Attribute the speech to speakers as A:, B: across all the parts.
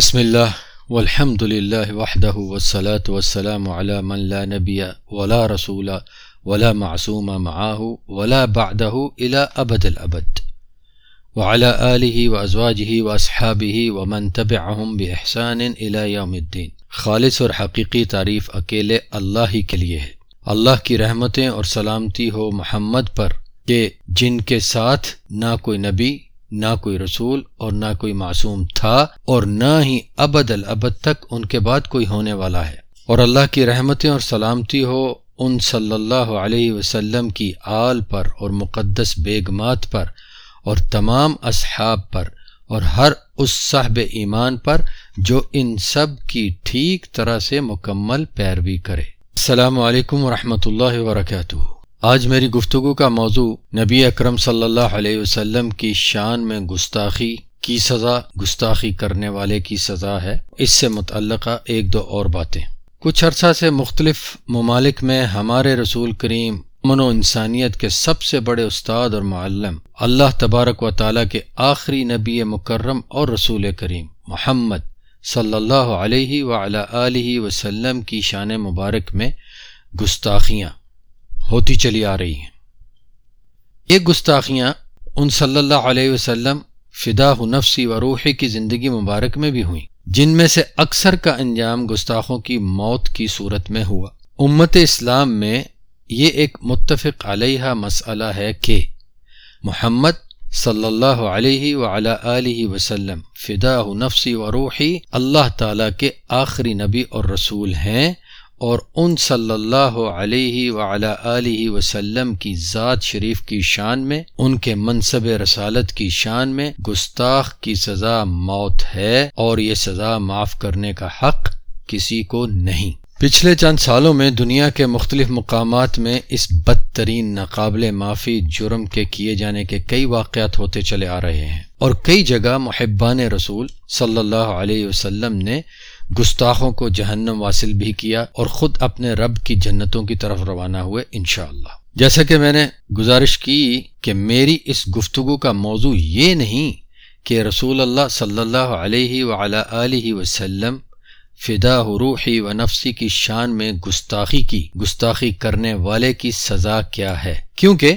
A: بسم اللہ والحمد للہ وحدہ والصلاة والسلام على من لا نبی ولا رسول ولا معصوم معه ولا بعده الى ابد الابد وعلى آله وازواجه واصحابه ومن تبعهم باحسان الى يوم الدین خالص اور حقیقی تعریف اکیلے اللہ ہی کے لیے ہے اللہ کی رحمتیں اور سلامتی ہو محمد پر کہ جن کے ساتھ نہ کوئی نبی نہ کوئی رسول اور نہ کوئی معصوم تھا اور نہ ہی ابد الابد تک ان کے بعد کوئی ہونے والا ہے۔ اور اللہ کی رحمتیں اور سلامتی ہو ان صلی اللہ علیہ وسلم کی آل پر اور مقدس بیگمات پر اور تمام اصحاب پر اور ہر اس صاحب ایمان پر جو ان سب کی ٹھیک طرح سے مکمل پیروی کرے۔ السلام علیکم ورحمۃ اللہ وبرکاتہ۔ آج میری گفتگو کا موضوع نبی اکرم صلی اللہ علیہ وسلم کی شان میں گستاخی، کی سزا گستاخی کرنے والے کی سزا ہے، اس سے متعلقہ ایک دو اور باتیں۔ کچھ عرصہ سے مختلف ممالک میں ہمارے رسول کریم امن و انسانیت کے سب سے بڑے استاد اور معلم اللہ تبارک و تعالیٰ کے آخری نبی مکرم اور رسول کریم محمد صلی اللہ علیہ و وسلم کی شان مبارک میں گستاخیاں۔ ہوتی چلی آ رہی ہیں۔ یہ گستاخیاں ان صلی اللہ علیہ وسلم فدا نفسی و روحی کی زندگی مبارک میں بھی ہوئیں، جن میں سے اکثر کا انجام گستاخوں کی موت کی صورت میں ہوا۔ امت اسلام میں یہ ایک متفق علیہ مسئلہ ہے کہ محمد صلی اللہ علیہ علیہ وسلم فدا نفسی و روحی اللہ تعالی کے آخری نبی اور رسول ہیں۔ اور ان صلی اللہ علیہ علیہ وسلم کی ذات شریف کی شان میں، ان کے منصب رسالت کی شان میں گستاخ کی سزا موت ہے اور یہ سزا معاف کرنے کا حق کسی کو نہیں۔ پچھلے چند سالوں میں دنیا کے مختلف مقامات میں اس بدترین ناقابل معافی جرم کے کیے جانے کے کئی واقعات ہوتے چلے آ رہے ہیں۔ اور کئی جگہ محبان رسول صلی اللہ علیہ وسلم نے گستاخوں کو جہنم واصل بھی کیا اور خود اپنے رب کی جنتوں کی طرف روانہ ہوئے انشاءاللہ۔ جیسا کہ میں نے گزارش کی کہ میری اس گفتگو کا موضوع یہ نہیں کہ رسول اللہ صلی اللہ علیہ علیہ وسلم فدا روحی و نفسی کی شان میں گستاخی کی، گستاخی کرنے والے کی سزا کیا ہے؟ کیونکہ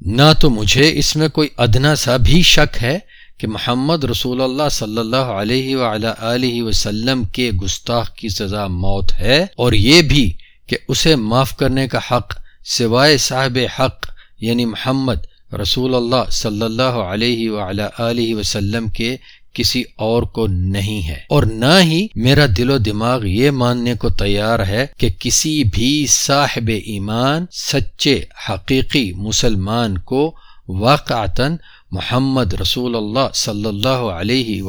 A: نہ تو مجھے اس میں کوئی ادنا سا بھی شک ہے کہ محمد رسول اللہ صلی اللہ علیہ علیہ وسلم کے گستاخ کی سزا موت ہے اور یہ بھی کہ اسے معاف کرنے کا حق سوائے صاحب حق یعنی محمد رسول اللہ صلی اللہ علیہ علیہ وسلم کے کسی اور کو نہیں ہے اور نہ ہی میرا دل و دماغ یہ ماننے کو تیار ہے کہ کسی بھی صاحب ایمان سچے حقیقی مسلمان کو واقعتاً محمد رسول اللہ صلی اللہ علیہ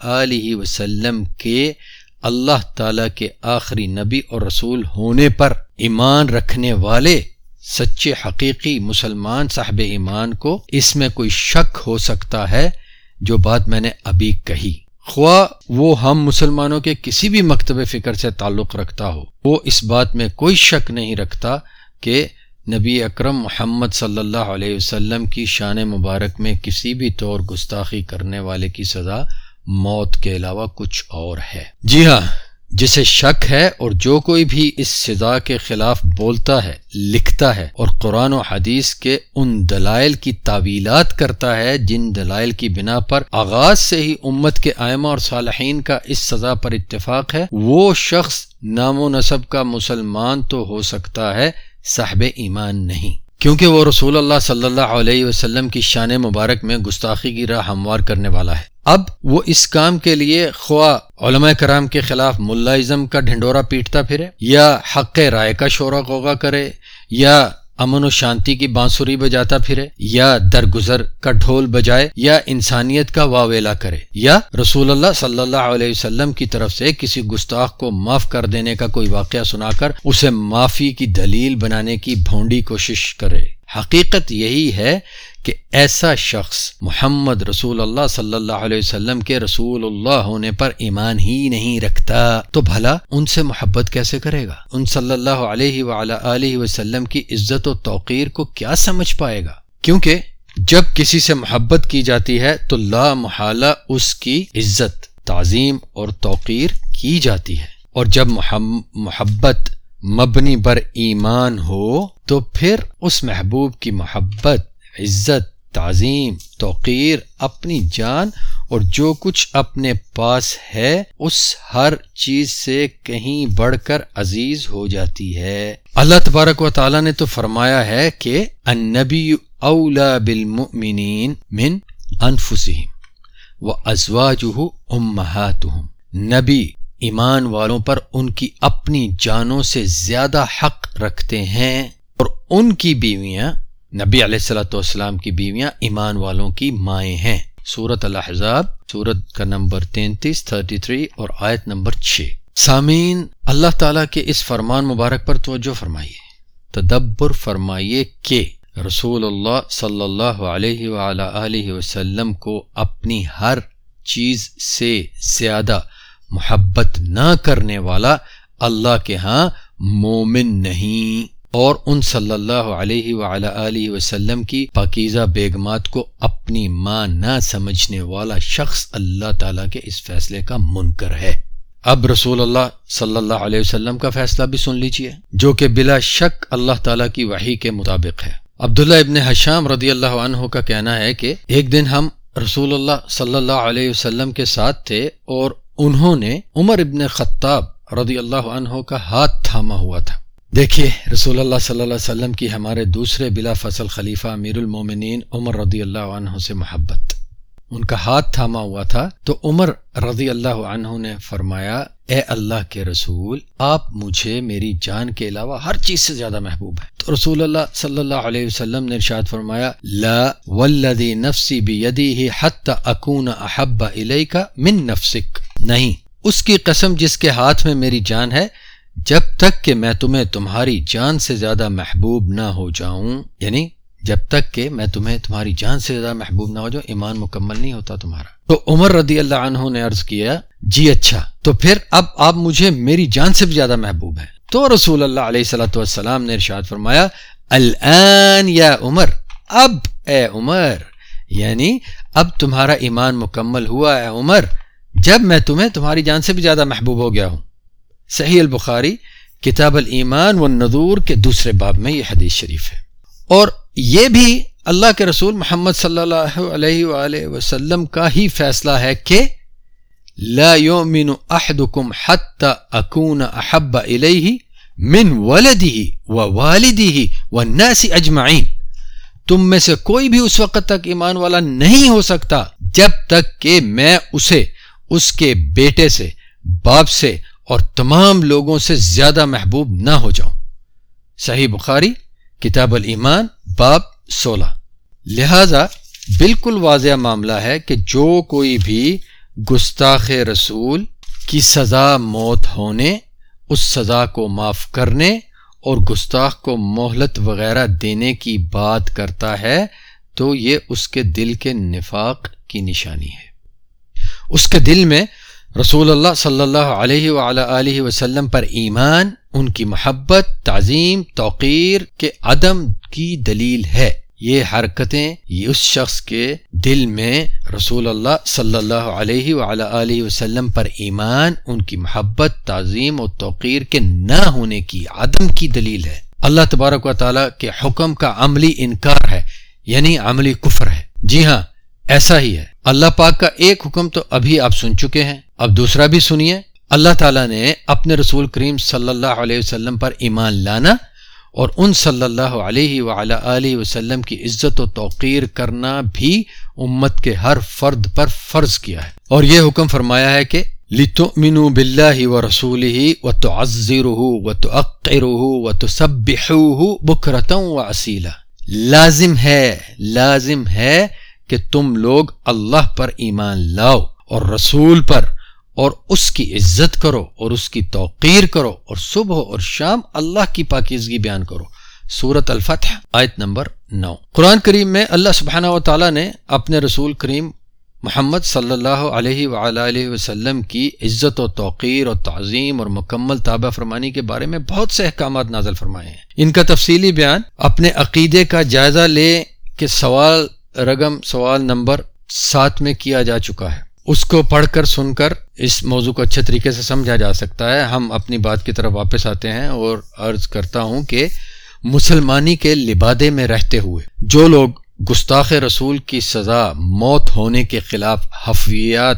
A: علیہ وسلم کے اللہ تعالی کے آخری نبی اور رسول ہونے پر ایمان رکھنے والے سچے حقیقی مسلمان صاحب ایمان کو اس میں کوئی شک ہو سکتا ہے جو بات میں نے ابھی کہی۔ خواہ وہ ہم مسلمانوں کے کسی بھی مکتب فکر سے تعلق رکھتا ہو، وہ اس بات میں کوئی شک نہیں رکھتا کہ نبی اکرم محمد صلی اللہ علیہ وسلم کی شان مبارک میں کسی بھی طور گستاخی کرنے والے کی سزا موت کے علاوہ کچھ اور ہے۔ جی ہاں جسے شک ہے اور جو کوئی بھی اس سزا کے خلاف بولتا ہے، لکھتا ہے اور قرآن و حدیث کے ان دلائل کی تعویلات کرتا ہے جن دلائل کی بنا پر آغاز سے ہی امت کے آئمہ اور صالحین کا اس سزا پر اتفاق ہے، وہ شخص نام و نصب کا مسلمان تو ہو سکتا ہے صاحب ایمان نہیں۔ کیونکہ وہ رسول اللہ صلی اللہ علیہ وسلم کی شان مبارک میں گستاخی کی راہ ہموار کرنے والا ہے۔ اب وہ اس کام کے لیے خواہ علماء کرام کے خلاف ملازم کا ڈھنڈورا پیٹتا پھرے، یا حق رائے کا شورا غوغا کرے، یا امن و شانتی کی بانسری بجاتا پھرے، یا درگزر کا ڈھول بجائے، یا انسانیت کا واویلا کرے، یا رسول اللہ صلی اللہ علیہ وسلم کی طرف سے کسی گستاخ کو معاف کر دینے کا کوئی واقعہ سنا کر اسے معافی کی دلیل بنانے کی بھونڈی کوشش کرے۔ حقیقت یہی ہے کہ ایسا شخص محمد رسول اللہ صلی اللہ علیہ وسلم کے رسول اللہ ہونے پر ایمان ہی نہیں رکھتا، تو بھلا ان سے محبت کیسے کرے گا؟ ان صلی اللہ علیہ وآلہ وسلم کی عزت و توقیر کو کیا سمجھ پائے گا؟ کیونکہ جب کسی سے محبت کی جاتی ہے تو لا محالہ اس کی عزت، تعظیم اور توقیر کی جاتی ہے۔ اور جب محبت مبنی بر ایمان ہو تو پھر اس محبوب کی محبت عزت، تعظیم، توقیر، اپنی جان اور جو کچھ اپنے پاس ہے، اس ہر چیز سے کہیں بڑھ کر عزیز ہو جاتی ہے۔ اللہ تبارک و تعالی نے تو فرمایا ہے کہ النبی اولا بالمؤمنین من انفسہم و ازواجہ امہاتہم۔ نبی ایمان والوں پر ان کی اپنی جانوں سے زیادہ حق رکھتے ہیں اور ان کی بیویاں نبی علیہ السلاۃ والسلام کی بیویاں ایمان والوں کی مائیں ہیں۔ سورت الحضاب سورت کا نمبر تینتیس، تھرٹی تھری اور آیت نمبر چھ۔ سامعین، اللہ تعالیٰ کے اس فرمان مبارک پر توجہ فرمائیے۔ تدبر فرمائیے کہ رسول اللہ صلی اللہ علیہ وآلہ وسلم کو اپنی ہر چیز سے زیادہ محبت نہ کرنے والا اللہ کے ہاں مومن نہیں۔ اور ان صلی اللہ علیہ وآلہ وسلم کی پاکیزہ بیگمات کو اپنی ماں نہ سمجھنے والا شخص اللہ تعالیٰ کے اس فیصلے کا منکر ہے۔ اب رسول اللہ صلی اللہ علیہ وسلم کا فیصلہ بھی سن لیجیے، جو کہ بلا شک اللہ تعالیٰ کی وحی کے مطابق ہے۔ عبداللہ ابن حشام رضی اللہ عنہ کا کہنا ہے کہ ایک دن ہم رسول اللہ صلی اللہ علیہ وسلم کے ساتھ تھے اور انہوں نے عمر ابن خطاب رضی اللہ عنہ کا ہاتھ تھاما ہوا تھا۔ دیکھیے، رسول اللہ صلی اللہ علیہ وسلم کی ہمارے دوسرے بلا فصل خلیفہ امیر المومنین عمر رضی اللہ عنہ سے محبت۔ ان کا ہاتھ تھاما ہوا تھا تو عمر رضی اللہ عنہ نے فرمایا، اے اللہ کے رسول، آپ مجھے میری جان کے علاوہ ہر چیز سے زیادہ محبوب ہے تو رسول اللہ صلی اللہ علیہ وسلم نے ارشاد فرمایا، لا والذی نفسی بیدیہ حتی اکون احب الیک من نفسک۔ نہیں، اس کی قسم جس کے ہاتھ میں میری جان ہے جب تک کہ میں تمہیں تمہاری جان سے زیادہ محبوب نہ ہو جاؤں یعنی جب تک کہ میں تمہیں تمہاری جان سے زیادہ محبوب نہ ہو جاؤں، ایمان مکمل نہیں ہوتا تمہارا۔ تو عمر رضی اللہ عنہ نے عرض کیا جی اچھا تو پھر اب آپ مجھے میری جان سے بھی زیادہ محبوب ہے تو رسول اللہ علیہ صلاۃ والسلام نے ارشاد فرمایا، الان یا عمر، اب اے عمر یعنی اب تمہارا ایمان مکمل ہوا ہے عمر، جب میں تمہیں تمہاری جان سے بھی زیادہ محبوب ہو گیا ہوں۔ صحیح البخاری، کتاب الایمان والنذور کے دوسرے باب میں یہ حدیث شریف ہے۔ اور یہ بھی اللہ کے رسول محمد صلی اللہ علیہ وآلہ وسلم کا ہی فیصلہ ہے کہ لا يؤمن احدكم حتى اكون احب اليه من ولده ووالده والناس اجمعین۔ تم میں سے کوئی بھی اس وقت تک ایمان والا نہیں ہو سکتا جب تک کہ میں اسے، اس کے بیٹے سے، باپ سے اور تمام لوگوں سے زیادہ محبوب نہ ہو جاؤں۔ صحیح بخاری، کتاب الایمان، باب سولہ۔ لہذا بالکل واضح معاملہ ہے کہ جو کوئی بھی گستاخ رسول کی سزا موت ہونے، اس سزا کو معاف کرنے اور گستاخ کو مہلت وغیرہ دینے کی بات کرتا ہے، تو یہ اس کے دل کے نفاق کی نشانی ہے۔ اس کے دل میں رسول اللہ صلی اللہ علیہ وآلہ وسلم پر ایمان، ان کی محبت، تعظیم، توقیر کے عدم کی دلیل ہے۔ یہ حرکتیں یہ اس شخص کے دل میں رسول اللہ صلی اللہ علیہ وآلہ وسلم پر ایمان، ان کی محبت، تعظیم اور توقیر کے نہ ہونے کی عدم کی دلیل ہے۔ اللہ تبارک و تعالیٰ کے حکم کا عملی انکار ہے یعنی عملی کفر ہے۔ جی ہاں ایسا ہی ہے۔ اللہ پاک کا ایک حکم تو ابھی آپ سن چکے ہیں۔ اب دوسرا بھی سنیے۔ اللہ تعالیٰ نے اپنے رسول کریم صلی اللہ علیہ وسلم پر ایمان لانا اور ان صلی اللہ علیہ وآلہ وسلم کی عزت و توقیر کرنا بھی امت کے ہر فرد پر فرض کیا ہے۔ اور یہ حکم فرمایا ہے کہ لِتُؤْمِنُوا بِاللَّهِ وَرَسُولِهِ وَتُعَزِّرُهُ وَتُعَقِّرُهُ وَتُسَبِّحُوهُ بُكْرَةً وَعَسِيلًا لازم ہے لازم ہے کہ تم لوگ اللہ پر ایمان لاؤ اور رسول پر اور اس کی عزت کرو اور اس کی توقیر کرو اور صبح اور شام اللہ کی پاکیزگی بیان کرو۔ سورت الفتح، آیت نمبر نو۔ قرآن کریم میں اللہ سبحانہ و تعالیٰ نے اپنے رسول کریم محمد صلی اللہ علیہ وآلہ وسلم کی عزت و توقیر اور تعظیم اور مکمل تابع فرمانی کے بارے میں بہت سے احکامات نازل فرمائے ہیں۔ ان کا تفصیلی بیان اپنے عقیدے کا جائزہ لے کہ سوال رگم سوال نمبر سات میں کیا جا چکا ہے۔ اس کو پڑھ کر سن کر اس موضوع کو اچھے طریقے سے سمجھا جا سکتا ہے۔ ہم اپنی بات کی طرف واپس آتے ہیں اور عرض کرتا ہوں کہ مسلمانی کے لبادے میں رہتے ہوئے جو لوگ گستاخ رسول کی سزا موت ہونے کے خلاف حفیات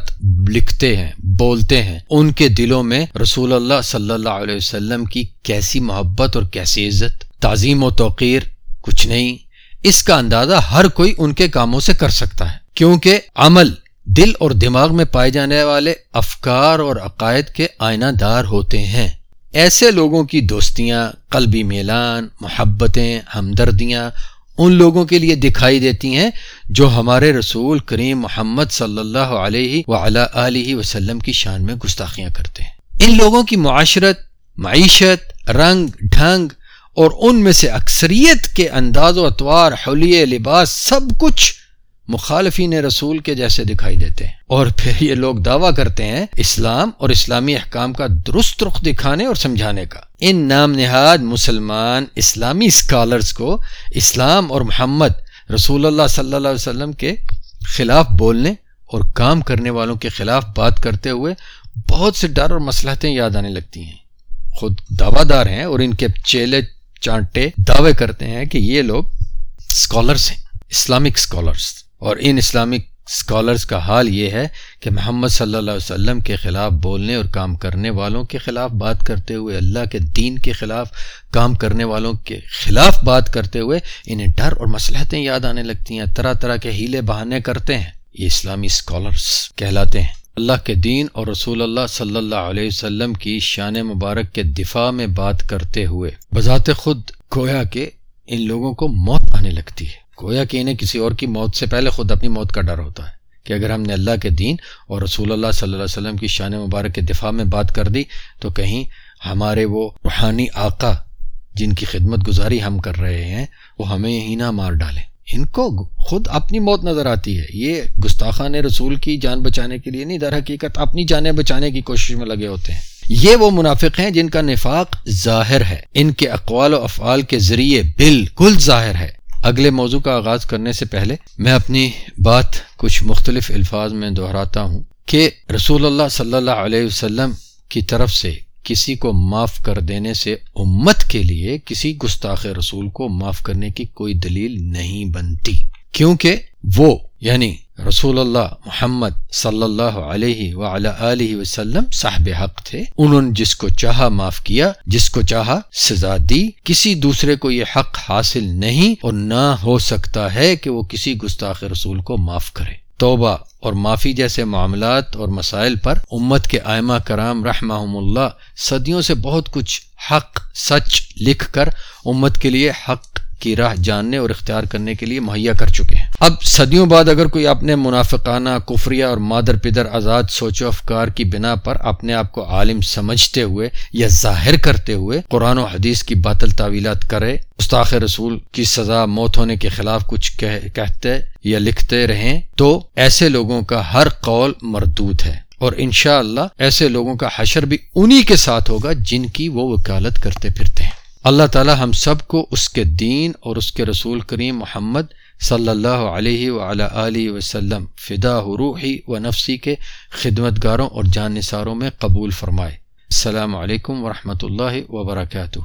A: لکھتے ہیں، بولتے ہیں، ان کے دلوں میں رسول اللہ صلی اللہ علیہ وسلم کی کیسی محبت اور کیسی عزت، تعظیم و توقیر کچھ نہیں۔ اس کا اندازہ ہر کوئی ان کے کاموں سے کر سکتا ہے۔ کیونکہ عمل دل اور دماغ میں پائے جانے والے افکار اور عقائد کے آئینہ دار ہوتے ہیں۔ ایسے لوگوں کی دوستیاں، قلبی میلان، محبتیں، ہمدردیاں ان لوگوں کے لیے دکھائی دیتی ہیں جو ہمارے رسول کریم محمد صلی اللہ علیہ علیہ وسلم کی شان میں گستاخیاں کرتے ہیں۔ ان لوگوں کی معاشرت، معیشت، رنگ، ڈھنگ اور ان میں سے اکثریت کے انداز و اطوار حلیے لباس، سب کچھ مخالفین رسول کے جیسے دکھائی دیتے ہیں۔ اور پھر یہ لوگ دعویٰ کرتے ہیں اسلام اور اسلامی احکام کا درست رخ دکھانے اور سمجھانے کا۔ ان نام نہاد مسلمان اسلامی اسکالرس کو اسلام اور محمد رسول اللہ صلی اللہ علیہ وسلم کے خلاف بولنے اور کام کرنے والوں کے خلاف بات کرتے ہوئے بہت سے ڈر اور مسلحتیں یاد آنے لگتی ہیں۔ خود دعوی دار ہیں اور ان کے چیلے چانٹے دعوے کرتے ہیں کہ یہ لوگ اسکالرس ہیں اسلامک اسکالرس اور ان اسلامک اسکالرس کا حال یہ ہے کہ محمد صلی اللہ علیہ وسلم کے خلاف بولنے اور کام کرنے والوں کے خلاف بات کرتے ہوئے، اللہ کے دین کے خلاف کام کرنے والوں کے خلاف بات کرتے ہوئے انہیں ڈر اور مسلحتیں یاد آنے لگتی ہیں، طرح طرح کے ہیلے بہانے کرتے ہیں۔ یہ اسلامی اسکالرس کہلاتے ہیں۔ اللہ کے دین اور رسول اللہ صلی اللہ علیہ وسلم کی شان مبارک کے دفاع میں بات کرتے ہوئے، بذات خود گویا کہ ان لوگوں کو موت آنے لگتی ہے۔ گویا کہ انہیں کسی اور کی موت سے پہلے خود اپنی موت کا ڈر ہوتا ہے۔ کہ اگر ہم نے اللہ کے دین اور رسول اللہ صلی اللہ علیہ وسلم کی شان مبارک کے دفاع میں بات کر دی، تو کہیں ہمارے وہ روحانی آقا جن کی خدمت گزاری ہم کر رہے ہیں، وہ ہمیں ہی نہ مار ڈالیں۔ ان کو خود اپنی موت نظر آتی ہے۔ یہ گستاخان رسول کی جان بچانے کے لیے نہیں، در حقیقت اپنی جانیں بچانے کی کوشش میں لگے ہوتے ہیں۔ یہ وہ منافق ہیں جن کا نفاق ظاہر ہے۔ ان کے اقوال و افعال کے ذریعے بالکل ظاہر ہے۔ اگلے موضوع کا آغاز کرنے سے پہلے میں اپنی بات کچھ مختلف الفاظ میں دہراتا ہوں کہ رسول اللہ صلی اللہ علیہ وسلم کی طرف سے کسی کو معاف کر دینے سے امت کے لیے کسی گستاخ رسول کو معاف کرنے کی کوئی دلیل نہیں بنتی۔ کیونکہ وہ یعنی رسول اللہ محمد صلی اللہ علیہ وآلہ وسلم صاحب حق تھے۔ انہوں نے جس کو چاہا معاف کیا، جس کو چاہا سزا دی۔ کسی دوسرے کو یہ حق حاصل نہیں اور نہ ہو سکتا ہے کہ وہ کسی گستاخ رسول کو معاف کرے۔ توبہ اور معافی جیسے معاملات اور مسائل پر امت کے آئمہ کرام رحمہ اللہ صدیوں سے بہت کچھ حق، سچ لکھ کر امت کے لیے حق کی راہ جاننے اور اختیار کرنے کے لیے مہیا کر چکے ہیں۔ اب صدیوں بعد اگر کوئی اپنے منافقانہ، کفریہ اور مادر پدر آزاد سوچ و افکار کی بنا پر اپنے آپ کو عالم سمجھتے ہوئے یا ظاہر کرتے ہوئے قرآن و حدیث کی باطل تعویلات کرے استاخ رسول کی سزا موت ہونے کے خلاف کچھ کہتے یا لکھتے رہیں تو ایسے لوگوں کا ہر قول مردود ہے۔ اور انشاءاللہ اللہ ایسے لوگوں کا حشر بھی انہی کے ساتھ ہوگا جن کی وہ وکالت کرتے پھرتے ہیں۔ اللہ تعالی ہم سب کو اس کے دین اور اس کے رسول کریم محمد صلی اللہ علیہ علیہ وسلم فدا روحی و نفسی کے خدمت گاروں اور جان نثاروں میں قبول فرمائے۔ السلام علیکم ورحمۃ اللہ وبرکاتہ۔